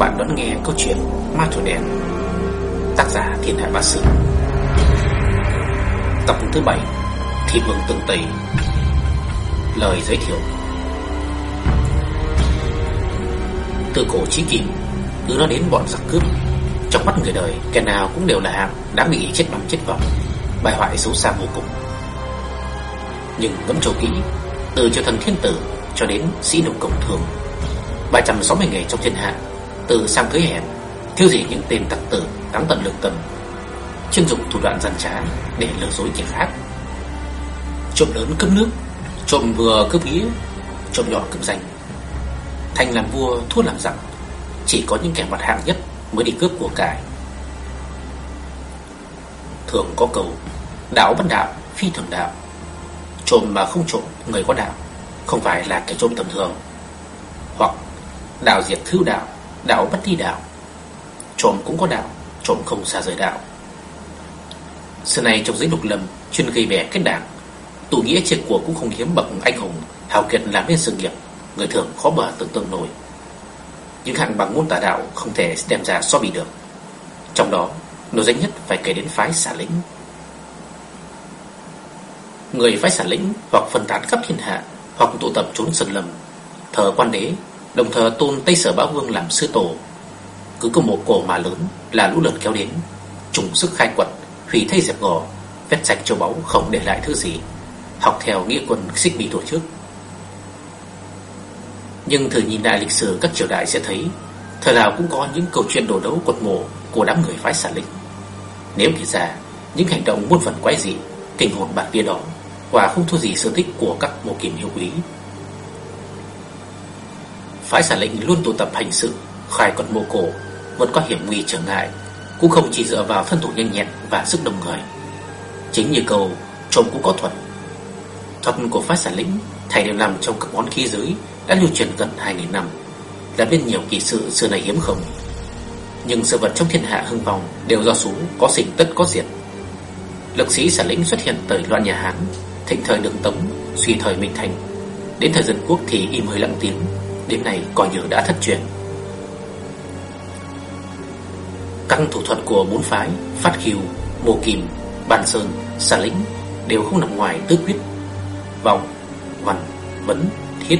bạn đón nghe câu chuyện Ma Thổi Đèn Tác giả Thiên Hải Bá sư Tập thứ 7 Thị Vương Tương Tây Lời giới thiệu. Từ cổ chí kim Cứ nó đến bọn giặc cướp, Trong mắt người đời, Kẻ nào cũng đều là hạng đã bị chết bằng chết vọng Bài hoại xấu xa vô cùng. Nhưng ngẫm cho kỹ, Từ cho thần thiên tử cho đến sĩ đồng cộng thường 360 ngày trong thiên hạ từ sang cưới hẻm Thiếu gì những tên tặc tử đáng tận lương tâm, Chuyên dụng thủ đoạn gian trá Để lừa dối kẻ khác. Trộm lớn cướp nước, Trộm vừa cướp nghĩa, Trộm nhỏ cướp danh. Thành làm vua, thua làm giặc, Chỉ có những kẻ mặt hạng nhất Mới đi cướp của cải. Thường có cầu Đạo bất đạo, phi thường đạo. Trộm mà không trộm, người có đạo, Không phải là kẻ trộm tầm thường. Hoặc Đạo diệt thứ đạo. Đạo bất thi đạo. Trộm cũng có đạo, Trộm không xa rời đạo. Xưa này trong giới lục lâm, Chuyên gây bè kết đảng, Tụ nghĩa triệt của cũng không hiếm bậc anh hùng, Hào kiệt làm nên sự nghiệp, Người thường khó bờ tưởng tượng nổi. Những hạng bằng môn tà đạo Không thể đem ra so bị được. Trong đó, nổi danh nhất phải kể đến phái xả lĩnh. Người phái xả lĩnh Hoặc phân tán khắp thiên hạ Hoặc tụ tập trốn sân lâm, Thờ quan đế Đồng thời tôn Tây Sở Bá Vương làm sư tổ. Cứ có một cổ mà lớn Là lũ lượt kéo đến, Trùng sức khai quật, Hủy thay dẹp gò, Vét sạch châu báu không để lại thứ gì, Học theo nghĩa quân xích bị tổ chức Nhưng thử nhìn lại lịch sử, các triều đại sẽ thấy Thời nào cũng có những câu chuyện đổ đấu quật mộ Của đám người phái xả lịch Nếu kể ra, Những hành động muôn phần quái dị, Kinh hồn bạc bia đó Và không thua gì sự tích của các mộ kiểm hiệu quý. Phái xả lệnh luôn tụ tập hành sự, Khai quật mộ cổ, Vẫn có hiểm nguy trở ngại, Cũng không chỉ dựa vào thân thủ nhanh nhẹn và sức đồng người. Chính như câu, Trộm cũng có thuật. Thuật của phái xả lĩnh, Thầy đều nằm trong các món khí giới, Đã lưu truyền gần 2.000 năm, đã biết nhiều kỳ sự xưa này hiếm không. Nhưng sự vật trong thiên hạ hưng vong Đều do số có sinh tất có diệt. Lực sĩ xả lĩnh xuất hiện tới loạn nhà Hán, Thịnh thời đường Tống, Suy thời Minh Thành. Đến thời dân quốc thì im hơi lặng tiếng điểm nay coi như đã thất truyền. Các thủ thuật của bốn phái Phát khiêu, mô kim, bàn sơn, xà lĩnh Đều không nằm ngoài tứ quyết. Vọng, văn, vấn, thiết.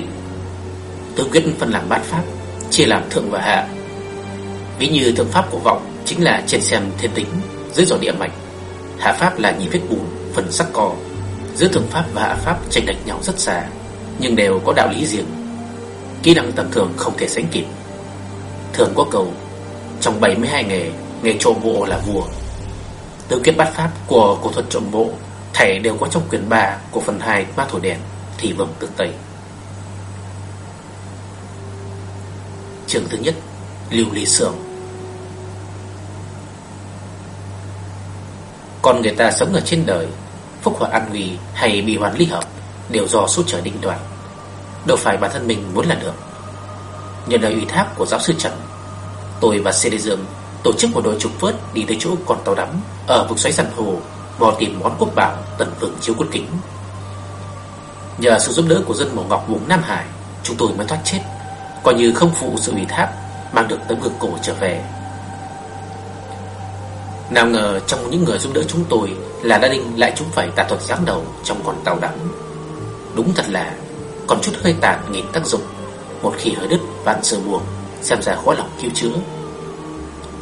Tứ quyết phân làm bát pháp Chia làm thượng và hạ. Ví như thượng pháp của vọng Chính là trên xem thiên tính Dưới dò địa mạch. Hạ pháp là nhị vết bùn, phần sắc cò. Giữa thượng pháp và hạ pháp tranh đạch nhau rất xa Nhưng đều có đạo lý riêng. Kỹ năng tầm thường không thể sánh kịp. Thường có cầu Trong 72 nghề Nghề trộm bộ là vua. Tứ kết bát pháp của cổ thuật trộm bộ Thảy đều có trong quyển 3 của phần 2 Ma Thổ Đèn, Thì vầng tương Tây. Trường thứ nhất, Lưu lý Sưởng. Còn người ta sống ở trên đời, Phúc hoặc an nguy hay bị hoàn ly hợp Đều do số trời định đoạt. Đâu phải bản thân mình muốn là được. Nhận lời ủy thác của giáo sư Trần, Tôi và Lê Dương Tổ chức một đội trục vớt đi tới chỗ con tàu đắm Ở vực xoáy săn hồ, Bò tìm món quốc bảo tận vượng chiếu quân kính. Nhờ sự giúp đỡ của dân mỏ ngọc vùng Nam Hải, Chúng tôi mới thoát chết, Coi như không phụ sự ủy thác Mang được tấm gương cổ trở về. Nào ngờ trong những người giúp đỡ chúng tôi Là Đa Đinh lại chúng phải tà thuật giáng đầu Trong con tàu đắm. Đúng thật là còn chút hơi tàn nghỉ tác dụng. Một khi hơi đứt, vạn sự buồn Xem ra khó lòng cứu chữa.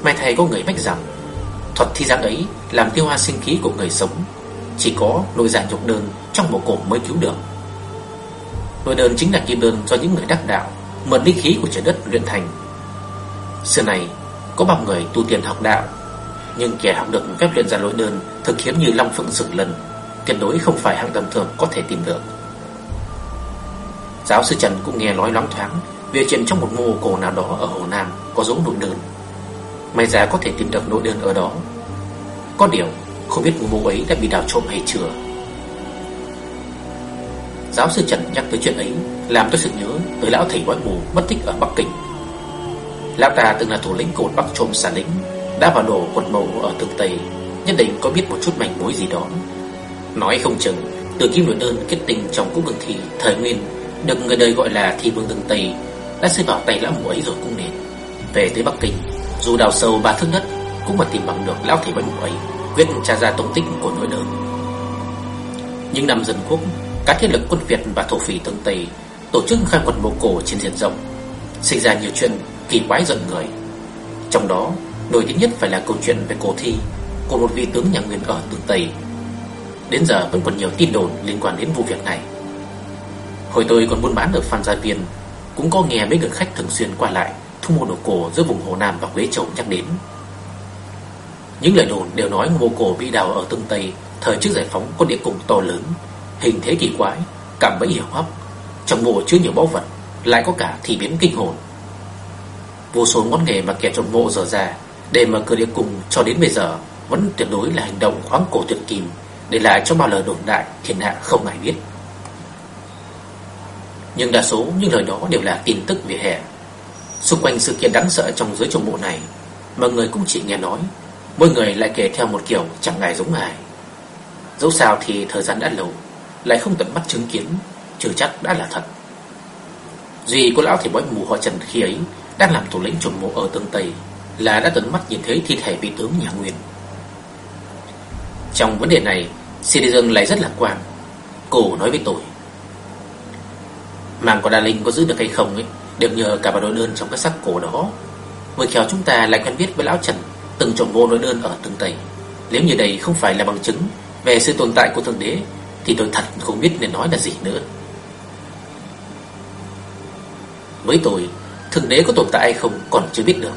May thầy có người bách rằng, Thuật thi giáng ấy làm tiêu hoa sinh khí của người sống. Chỉ có nội dạng nhục đơn Trong một cổ mới cứu được. Nội đơn chính là kim đơn do những người đắc đạo Mượn linh khí của trời đất luyện thành. Xưa này, Có bao người tu tiền học đạo, Nhưng kẻ học được phép luyện ra nội đơn Thực hiếm như Long Phượng Sừng Lần Tuyệt đối không phải hạng tầm thường có thể tìm được. Giáo sư Trần cũng nghe nói loáng thoáng Về chuyện trong một mô cổ nào đó ở Hồ Nam Có dấu nội đơn. May ra có thể tìm được nội đơn ở đó. Có điều, Không biết mô ấy đã bị đào trộm hay chưa. Giáo sư Trần nhắc tới chuyện ấy Làm tôi sự nhớ tới lão thầy bói mù Mất tích ở Bắc Kinh. Lão ta từng là thủ lĩnh cột Bắc trộm Xà lính Đã vào đổ quần mộ ở thực Tây, Nhất định có biết một chút manh mối gì đó. Nói không chừng, Từ kim nội đơn kết tình trong cung đường thị Thời nguyên được người đời gọi là Thi Vương Đường Tây, đã rơi vào tay lão mù ấy rồi cũng nên. Về tới Bắc Kinh, Dù đào sâu ba thước đất Cũng mà tìm bằng được lão thầy bánh mũ ấy, Quyết tra ra tung tích của nỗi lớn. Những năm dân quốc, Các thế lực quân Việt và thổ phỉ tương Tây Tổ chức khai quật mộ cổ trên diện rộng Sinh ra nhiều chuyện kỳ quái giận người Trong đó, Nổi tiếng nhất phải là câu chuyện về cổ thi Của một vị tướng nhà Nguyên ở tương Tây Đến giờ vẫn còn nhiều tin đồn liên quan đến vụ việc này Hồi tôi còn buôn bán ở Phan Gia Viên Cũng có nghe mấy người khách thường xuyên qua lại Thu mua đồ cổ giữa vùng Hồ Nam và Quế Châu nhắc đến. Những lời đồn đều nói mộ cổ bị đào ở tương Tây, Thời trước giải phóng có địa cung to lớn, Hình thế kỳ quái Cảm bẫy hiểm hóc, Trong mộ chứa nhiều báu vật, Lại có cả thị biến kinh hồn. Vô số ngón nghề mà kẻ trộm mộ dở ra, Để mở cửa địa cung cho đến bây giờ, Vẫn tuyệt đối là hành động khoáng cổ tuyệt kìm, Để lại cho bao lời đồn đại Thiên hạ không ai biết nhưng đa số những lời đó đều là tin tức về hè. Xung quanh sự kiện đáng sợ trong giới trồng bộ này, Mọi người cũng chỉ nghe nói, Mỗi người lại kể theo một kiểu chẳng ai giống ai. Dẫu sao thì thời gian đã lâu, Lại không tận mắt chứng kiến, Chưa chắc đã là thật. Duy cô lão thì bói mù họ Trần khi ấy Đang làm thủ lĩnh trộm mộ ở tương Tây, Là đã tận mắt nhìn thấy thi thể vị tướng nhà Nguyên. Trong vấn đề này, Citizen lại rất lạc quan. Cô nói với tôi Màng của Đa Linh có giữ được hay không ấy, Đều nhờ cả vào đôi đơn trong cái sắc cổ đó. Mới khéo chúng ta lại quen biết với Lão Trần, Từng trộm vô đôi đơn ở tương Tây. Nếu như đây không phải là bằng chứng Về sự tồn tại của Thượng Đế, Thì tôi thật không biết nên nói là gì nữa. Với tôi, Thượng Đế có tồn tại hay không còn chưa biết được.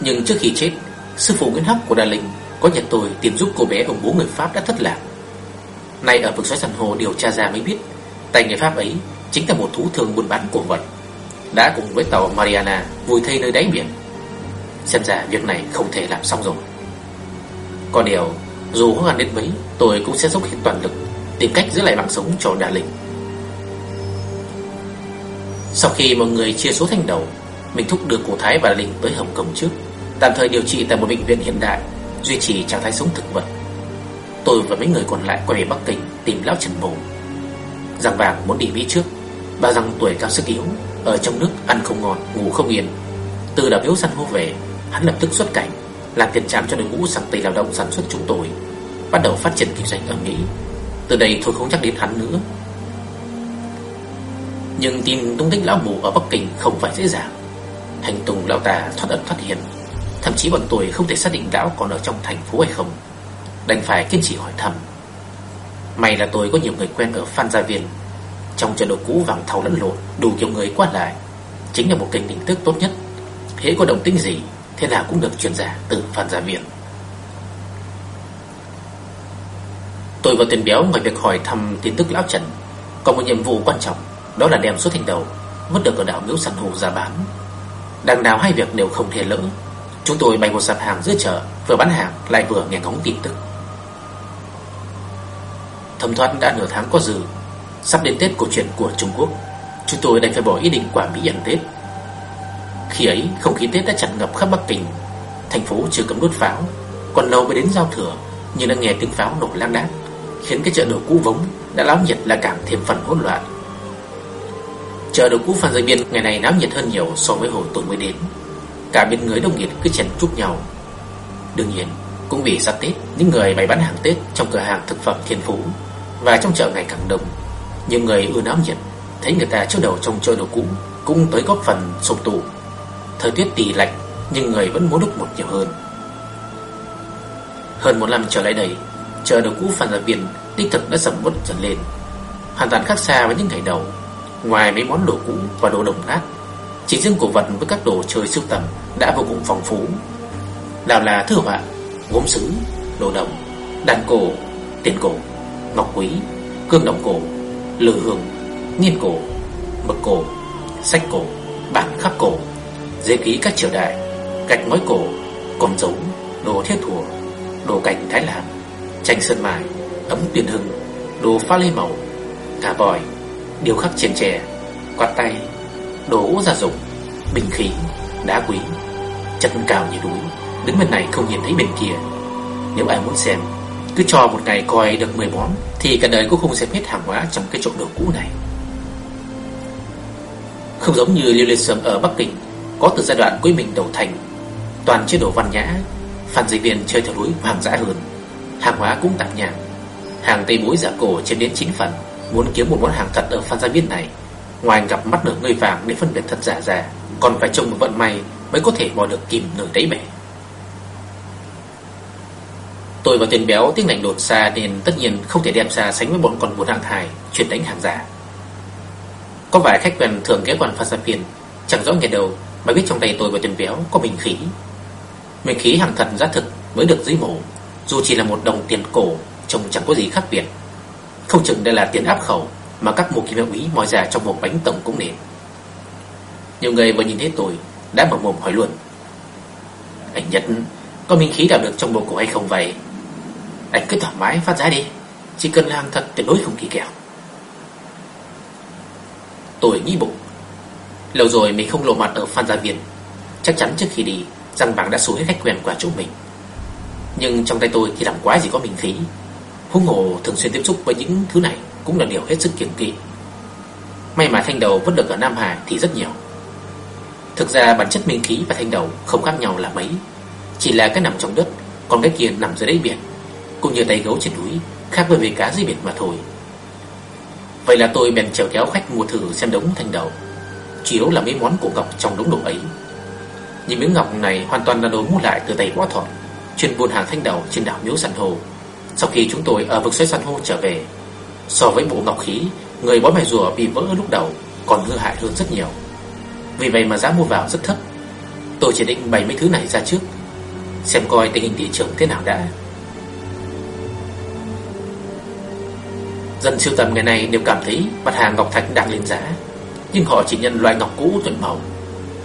Nhưng trước khi chết, Sư phụ Nguyễn Hắc của Đa Linh Có nhận tôi tìm giúp cô bé ông bố người Pháp đã thất lạc. Nay ở vực xoáy sàn hồ điều tra ra mới biết, Tay người Pháp ấy chính là một thú thương buôn bán cổ vật, đã cùng với tàu Mariana vùi thây nơi đáy biển. Xem ra việc này không thể làm xong rồi. Còn điều, dù khó khăn đến mấy, tôi cũng sẽ dốc hết toàn lực tìm cách giữ lại mạng sống cho Đà Linh. Sau khi mọi người chia số thành đầu, mình thúc đưa cụ Thái và Đà Linh tới Hồng Kông trước, tạm thời điều trị tại một bệnh viện hiện đại, duy trì trạng thái sống thực vật. Tôi và mấy người còn lại quay về Bắc Kinh tìm lão Trần Bồ. Giang Vàng muốn đi Mỹ trước Bà rằng tuổi cao sức yếu Ở trong nước ăn không ngon, ngủ không yên. Từ đã biếu săn hô về Hắn lập tức xuất cảnh Làm tiền trạm cho đội ngũ sang Tây lao động sản xuất chúng tôi Bắt đầu phát triển kinh doanh ở Mỹ. Từ đây thôi không chắc đến hắn nữa. Nhưng tìm tung tích lão mù ở Bắc Kinh không phải dễ dàng. Hành tùng lão tà thoát ẩn thoát hiện. Thậm chí bọn tôi không thể xác định lão còn ở trong thành phố hay không. Đành phải kiên trì hỏi thăm. May là tôi có nhiều người quen ở Phan Gia Viên trong trận đồ cũ vàng thầu lẫn lộn, Đủ kiểu người qua lại. Chính là một kênh tin tức tốt nhất. Hễ có động tĩnh gì, Thế nào cũng được truyền ra từ phản giả Viện. Tôi và Tiền Béo ngoài việc hỏi thăm tin tức Lão Trần. Còn một nhiệm vụ quan trọng, Đó là đem số thành đầu, Vứt được ở đảo Miếu Săn Hồ ra bán. Đằng nào hai việc đều không thể lỡ. Chúng tôi bày một sạp hàng giữa chợ, Vừa bán hàng, lại vừa nghe ngóng tin tức. Thẩm thoát đã nửa tháng có dư Sắp đến Tết cổ truyền của Trung Quốc. Chúng tôi đành phải bỏ ý định quả Mỹ ăn Tết. Khi ấy, không khí Tết đã tràn ngập khắp Bắc Kinh. Thành phố chưa cấm đốt pháo, Còn lâu mới đến giao thừa, Nhưng đã nghe tiếng pháo nổ lang đác, Khiến cái chợ đồ cũ vống đã náo nhiệt là càng thêm phần hỗn loạn. Chợ đồ cũ Phan Giang Biên ngày này náo nhiệt hơn nhiều so với hồi tôi mới đến. Cả bên người đông nghịt cứ chèn chúc nhau. Đương nhiên, cũng vì sắp Tết, Những người bày bán hàng Tết trong cửa hàng thực phẩm thiên phú Và trong chợ ngày càng đông nhiều người ưa náo nhiệt Thấy người ta trước đầu trong chơi đồ cũ Cũng tới góp phần sụp tù Thời tiết tì lạnh Nhưng người vẫn muốn đúc một nhiều hơn. Hơn một năm trở lại đây Chờ đồ cũ Phan Gia Viên Đích thực đã sầm uất dần lên. Hoàn toàn khác xa với những ngày đầu. Ngoài mấy món đồ cũ và đồ đồng nát Chỉ riêng cổ vật với các đồ chơi sưu tầm Đã vô cùng phong phú. Nào là thư họa, gốm sứ, đồ đồng Đàn cổ, tiền cổ, ngọc quý, cương đồng cổ lư hương, nghiên cổ, mực cổ, sách cổ, bản khắc cổ, giấy ký các triều đại, gạch ngói cổ, con dấu, đồ thiết thùa, đồ cảnh Thái Lan, tranh sơn mài, ấm tuyển hưng, đồ pha lê màu, gà vòi, điều khắc trên chè, quạt tay, đồ gỗ gia dụng, bình khí, đá quý, chân cao như núi, đứng bên này không nhìn thấy bên kia. Nếu ai muốn xem cứ cho một ngày coi được 10 món, Thì cả đời cũng không xem hết hàng hóa trong cái chỗ đồ cũ này. Không giống như Liêu Lê Sương ở Bắc Kinh, có từ giai đoạn cuối mình đầu thành, Toàn chế độ văn nhã Phan dịch viên chơi theo núi hoàng dã hơn. Hàng hóa cũng tạm nhạc Hàng tây bối giả cổ chiếm đến 9 phần, Muốn kiếm một món hàng thật ở Phan Gia Viên này, Ngoài gặp mắt được người vàng để phân biệt thật giả giả Còn phải trông một vận may Mới có thể bỏ được kìm nửa đáy bể Tôi và tiền béo tiếng lạnh đột xa Nên tất nhiên không thể đem ra sánh với bọn con buồn hàng thải Chuyển đánh hàng giả. Có vài khách quen thường ghé quán Phan Chẳng rõ ngày đầu, Mà biết trong tay tôi và tiền béo có bình khí. Bình khí hàng thật, giá thực mới được dưới mổ, Dù chỉ là một đồng tiền cổ, Trông chẳng có gì khác biệt. Không chừng đây là tiền áp khẩu, Mà các mục kim quý moi ra trong một bánh tổng cũng nền. Nhiều người vừa nhìn thấy tôi, Đã mở mồm hỏi luôn. Anh Nhất, Có minh khí đạt được trong bộ cổ hay không vậy? Anh cứ thoải mái phát giá đi. Chỉ cần là hàng thật tuyệt đối không kỳ kẹo. Tôi nghĩ bụng. Lâu rồi mình không lộ mặt ở Phan Gia Viên. Chắc chắn trước khi đi Răng vàng đã số hết khách quen qua chỗ mình. Nhưng trong tay tôi thì làm quá gì có minh khí Hung hồ thường xuyên tiếp xúc với những thứ này Cũng là điều hết sức kiêng kỵ. May mà thanh đầu vẫn được ở Nam Hải thì rất nhiều. Thực ra bản chất minh khí và thanh đầu không khác nhau là mấy. Chỉ là cái nằm trong đất, Còn cái kia nằm dưới đáy biển. Cũng như tay gấu trên núi, Khác với về cá dưới biển mà thôi. Vậy là tôi bèn chèo kéo khách mua thử xem đống thanh đầu Chủ yếu là mấy món cổ ngọc trong đống đồ ấy. Những miếng ngọc này hoàn toàn là đồ mua lại từ tay võ thuật, Chuyên buôn hàng thanh đầu trên đảo Miếu San Hồ sau khi chúng tôi ở vực xoáy san hô trở về, So với bộ ngọc khí, Người bó mày rùa bị vỡ lúc đầu Còn hư hại hơn rất nhiều. Vì vậy mà giá mua vào rất thấp. Tôi chỉ định bày mấy thứ này ra trước, Xem coi tình hình thị trường thế nào đã. Dân siêu tầm ngày nay đều cảm thấy mặt hàng ngọc thạch đang lên giá. Nhưng họ chỉ nhận loại ngọc cũ chuẩn màu.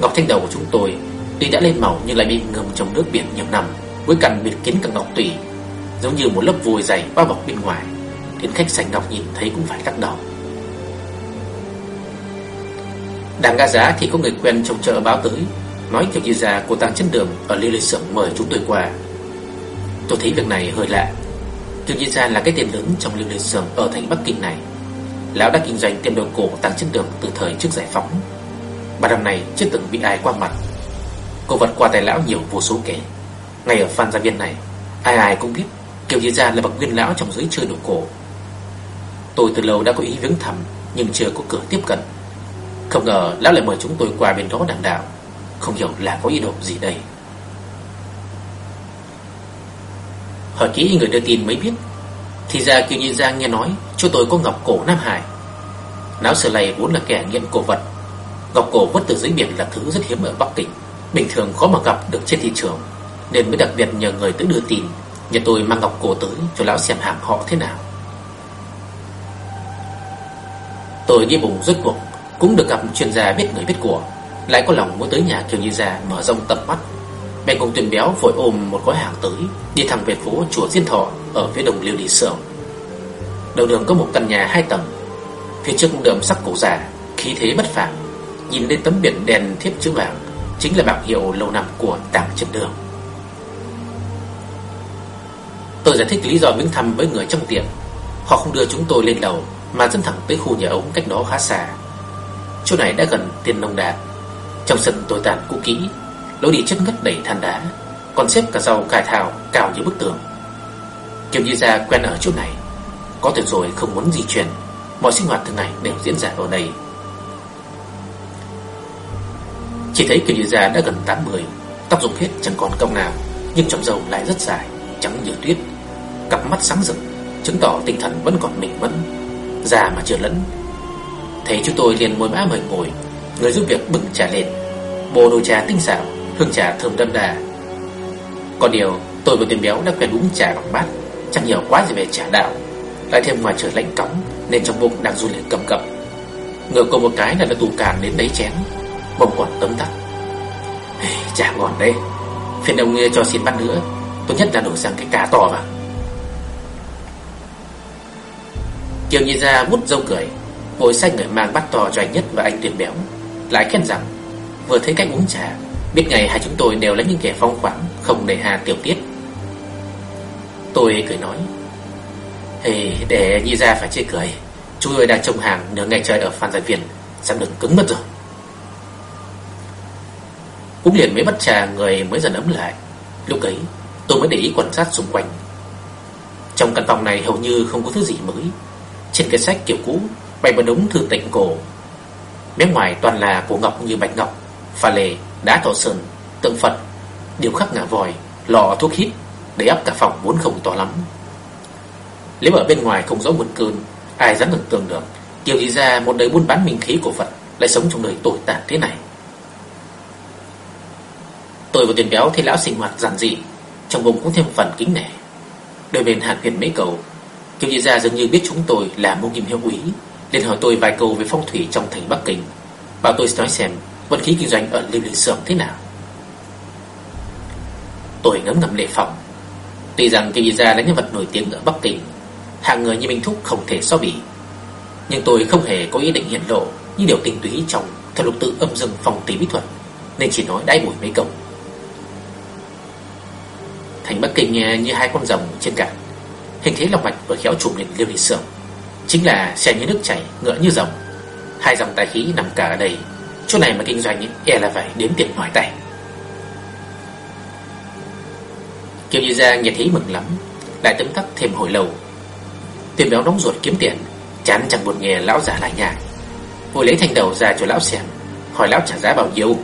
Ngọc thanh đầu của chúng tôi Tuy đã lên màu nhưng lại bị ngâm trong nước biển nhiều năm, Với cành biệt kín cả ngọc tủy Giống như một lớp vôi dày bao bọc bên ngoài Đến khách sành ngọc nhìn thấy cũng phải lắc đầu. Đang ga giá thì có người quen trong chợ báo tới, Nói kiểu như già của tăng chân đường Ở Lê Lê Sưởng mời chúng tôi qua. Tôi thấy việc này hơi lạ. Kiều Nhi Gia là cái tiền lớn trong lưu lịch sưởng ở thành Bắc Kinh này. Lão đã kinh doanh tiệm đồ cổ tàng chân đường từ thời trước giải phóng. Bà năm này chưa từng bị ai qua mặt. Cổ vật qua tay lão nhiều vô số kể. Ngay ở Phan Gia Viên này, Ai ai cũng biết Kiều Di Gia là bậc nguyên lão trong giới chơi đồ cổ. Tôi từ lâu đã có ý viếng thăm, Nhưng chưa có cửa tiếp cận. Không ngờ lão lại mời chúng tôi qua bên đó đàn đạo. Không hiểu là có ý đồ gì đây. Hỏi kỹ người đưa tin mới biết. Thì ra Kiều Nhi Giang nghe nói Cho tôi có ngọc cổ Nam Hải. Náo sở này vốn là kẻ nghiện cổ vật. Ngọc cổ vứt từ dưới biển là thứ rất hiếm ở Bắc Kinh. Bình thường khó mà gặp được trên thị trường, Nên mới đặc biệt nhờ người tới đưa tin. Nhà tôi mang ngọc cổ tới cho lão xem hàng họ thế nào. Tôi đi bụng rốt cuộc, Cũng được gặp chuyên gia biết người biết của. Lại có lòng muốn tới nhà Kiều Nhi Gia Mở rộng tầm mắt. Mẹ cùng tuyển béo vội ôm một gói hàng tới, Đi thẳng về phố chùa Diên Thọ, Ở phía đồng liêu lý sưởng Đầu đường có một căn nhà hai tầng, Phía trước đường sắc cổ già, Khí thế bất phàm. Nhìn lên tấm biển đèn thiếp chữ vàng, Chính là bảng hiệu lâu năm của tàng chân đường. Tôi giải thích lý do viếng thăm với người trong tiệm. Họ không đưa chúng tôi lên lầu, Mà dẫn thẳng tới khu nhà ống cách đó khá xa. Chỗ này đã gần tiền nông đạt Trong sân tôi tàn cũ kỹ Lối đi chất ngất đầy than đá, Còn xếp cả rau cải thảo cao như bức tường. Kiều như gia quen ở chỗ này, Có thể rồi không muốn di chuyển, Mọi sinh hoạt thường ngày đều diễn ra ở đây. Chỉ thấy Kiều Như Gia đã gần 80 Tóc rụng hết chẳng còn công nào, Nhưng trong dầu lại rất dài, Trắng như tuyết. Cặp mắt sáng rực, Chứng tỏ tinh thần vẫn còn mình vẫn, Già mà chưa lẫn. Thấy chúng tôi liền mời mã mời ngồi, Người giúp việc bưng trà lên. Bộ đồ trà tinh xảo Hương trà thơm đâm đà. Còn điều, tôi và tiền béo đã quen uống trà bằng bát. Chẳng nhiều quá gì về trà đạo. Lại thêm ngoài trời lạnh cóng, Nên trong bụng đang run lên cầm cập. Ngờ cô một cái là đã tù càng đến lấy chén. Bông còn tấm tắc Chả ngon đây Phiền ông ờ, cho xin bát nữa. Tốt nhất là đổ sang cái cá to vào. Kiều nhìn ra mút dâu cười. Ngồi xanh người mang bát to cho anh Nhất và anh tiền Béo. Lại khen rằng, Vừa thấy cách uống trà Biết ngày hai chúng tôi đều là những kẻ phong khoáng Không để hà tiểu tiết. Tôi cười nói Hey, để Nhi ra phải chê cười. Chú tôi đang trông hàng nửa ngày trời ở Phan Giải viện Sắp được cứng mất rồi. Cũng liền mấy bắt trà người mới dần ấm lại. Lúc ấy tôi mới để ý quan sát xung quanh. Trong căn phòng này hầu như không có thứ gì mới. Trên cái sách kiểu cũ Bày một đống thư tịnh cổ. Bên ngoài toàn là cổ ngọc như bạch ngọc Pha lề, đá thọ sơn, tượng Phật. Điều khắc ngả vòi, lọ thuốc hít Để ấp cả phòng vốn không to lắm. Nếu ở bên ngoài không rõ nguồn cơn Ai dám tưởng tượng được Điều gì ra một đời buôn bán minh khí của Phật Lại sống trong đời tồi tàn thế này? Tôi và tiền béo thấy lão sinh hoạt giản dị Trong bụng cũng thêm phần kính nể. Đôi bên hàn huyền mấy cầu Kiều di Gia dường như biết chúng tôi là môn kim hiệu úy liền hỏi tôi vài câu về phong thủy trong thành Bắc Kinh Bảo tôi nói xem Vận khí kinh doanh ở Lưu Ly Sưởng thế nào? Tôi ngấm ngầm lệ phòng. Tuy rằng Kiều Gia là nhân vật nổi tiếng ở Bắc Kinh hàng người như Minh Thúc không thể so bì. Nhưng tôi không hề có ý định hiện lộ Những điều tinh túy trong theo lục tự âm dương phòng tí bí thuật, Nên chỉ nói đáy bụi mấy câu. Thành Bắc Kinh như hai con rồng trên cạn. Hình thế lòng mạch vừa khéo trùm lên lưu ly sưởng Chính là xe như nước chảy Ngựa như rồng. Hai dòng tài khí nằm cả ở đây Chỗ này mà kinh doanh ấy, e là phải đếm tiền mỏi tay. Kiều Như Gia nghe thấy mừng lắm Lại tấm tắc thêm hồi lâu. Tiền béo nóng ruột kiếm tiền Chán chẳng buồn nghe lão già lại nhạc Vội lấy thanh đầu ra cho lão xem Hỏi lão trả giá bao nhiêu.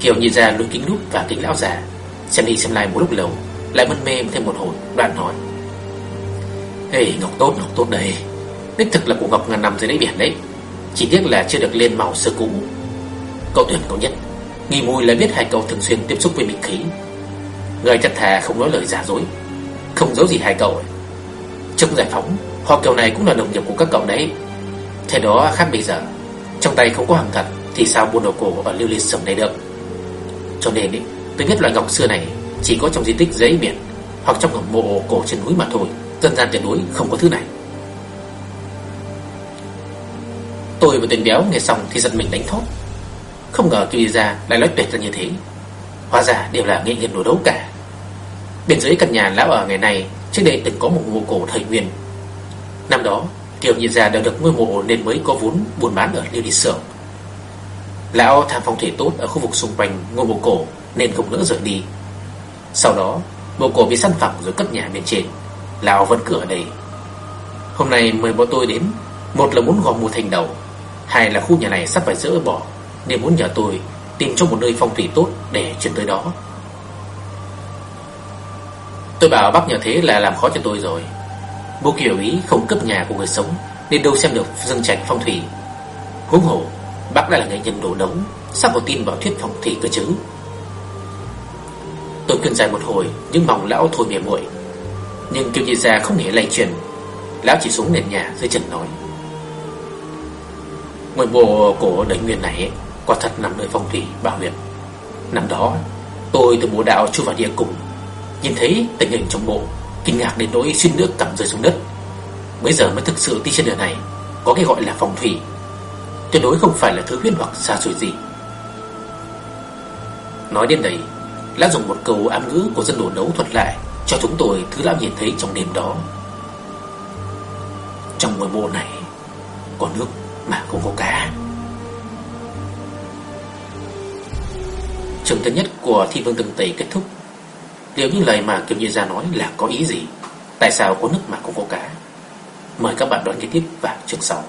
Kiều Như Gia lùi kính nút và kính lão già Xem đi xem lại một lúc lâu Lại mân mê thêm một hồi Đoạn nói Ê ngọc tốt ngọc tốt đây. Đích thực là của ngọc ngàn năm dưới đáy biển đấy. Chỉ tiếc là chưa được lên màu sơ cũ. Cậu tuyển cậu nhất Nghi mùi là biết hai cậu thường xuyên tiếp xúc với mình khí. Người thật thà không nói lời giả dối Không giấu gì hai cậu ấy. Trong giải phóng Họ kiểu này cũng là đồng nghiệp của các cậu đấy. Thế đó khác bây giờ Trong tay không có hàng thật Thì sao buôn đồ cổ ở lưu ly sầm này được? Cho nên ý, tôi biết loại ngọc xưa này Chỉ có trong di tích giấy biển Hoặc trong mộ cổ trên núi mà thôi. Dân gian tuyệt đối không có thứ này. Tôi và tên béo nghe xong thì giật mình đánh thốt. Không ngờ tuy ra lại nói tuyệt ra như thế. Hóa ra đều là nghệ nhân đồ đấu cả. Bên dưới căn nhà lão ở ngày này Trước đây từng có một mộ cổ thời nguyên. Năm đó Kiều Nhị Gia đã được ngôi mộ nên mới có vốn buôn bán ở lưu Đi Sưởng. Lão tham phong thủy tốt ở khu vực xung quanh ngôi mộ cổ Nên không nỡ rời đi. Sau đó, mộ cổ bị săn phẳng rồi cất nhà bên trên. Lão vẫn cửa ở đây. Hôm nay mời bọn tôi đến, Một là muốn gom mua thành đầu hay là khu nhà này sắp phải dỡ bỏ, Nên muốn nhờ tôi tìm cho một nơi phong thủy tốt Để chuyển tới đó. Tôi bảo bác nhờ thế là làm khó cho tôi rồi. Bố kiểu ý không cấp nhà của người sống, Nên đâu xem được dân trạch phong thủy. Huống hồ, Bác đã là nghệ nhân đồ đống Sao có tin vào thuyết phong thủy cơ chứ. Tôi cơn dài một hồi, Nhưng mong lão thôi mềm muội Nhưng Kiều gì ra không hề lay chuyển. Lão chỉ xuống nền nhà dưới trần nói. Ngôi mộ cổ đầy nguyên này Quả thật nằm nơi phong thủy bảo huyệt Năm đó, Tôi từ bộ đạo chui vào địa cùng, Nhìn thấy tình hình trong mộ Kinh ngạc đến nỗi xuyên nước cắm rơi xuống đất. Bây giờ mới thực sự tin trên đời này, Có cái gọi là phong thủy. Tuyệt đối không phải là thứ huyên hoặc xa xôi gì. Nói đến đây, Lão dùng một câu ám ngữ của dân đồ đấu thuật lại Cho chúng tôi thứ lão nhìn thấy trong đêm đó. Trong ngôi mộ này Có nước mà không có cá. Trường thứ nhất của Thi Vương Từng tẩy kết thúc. Liệu những lời mà Kiều Như Gia nói là có ý gì? Tại sao có nước mà không có cá? Mời các bạn đón kế tiếp vào chương sau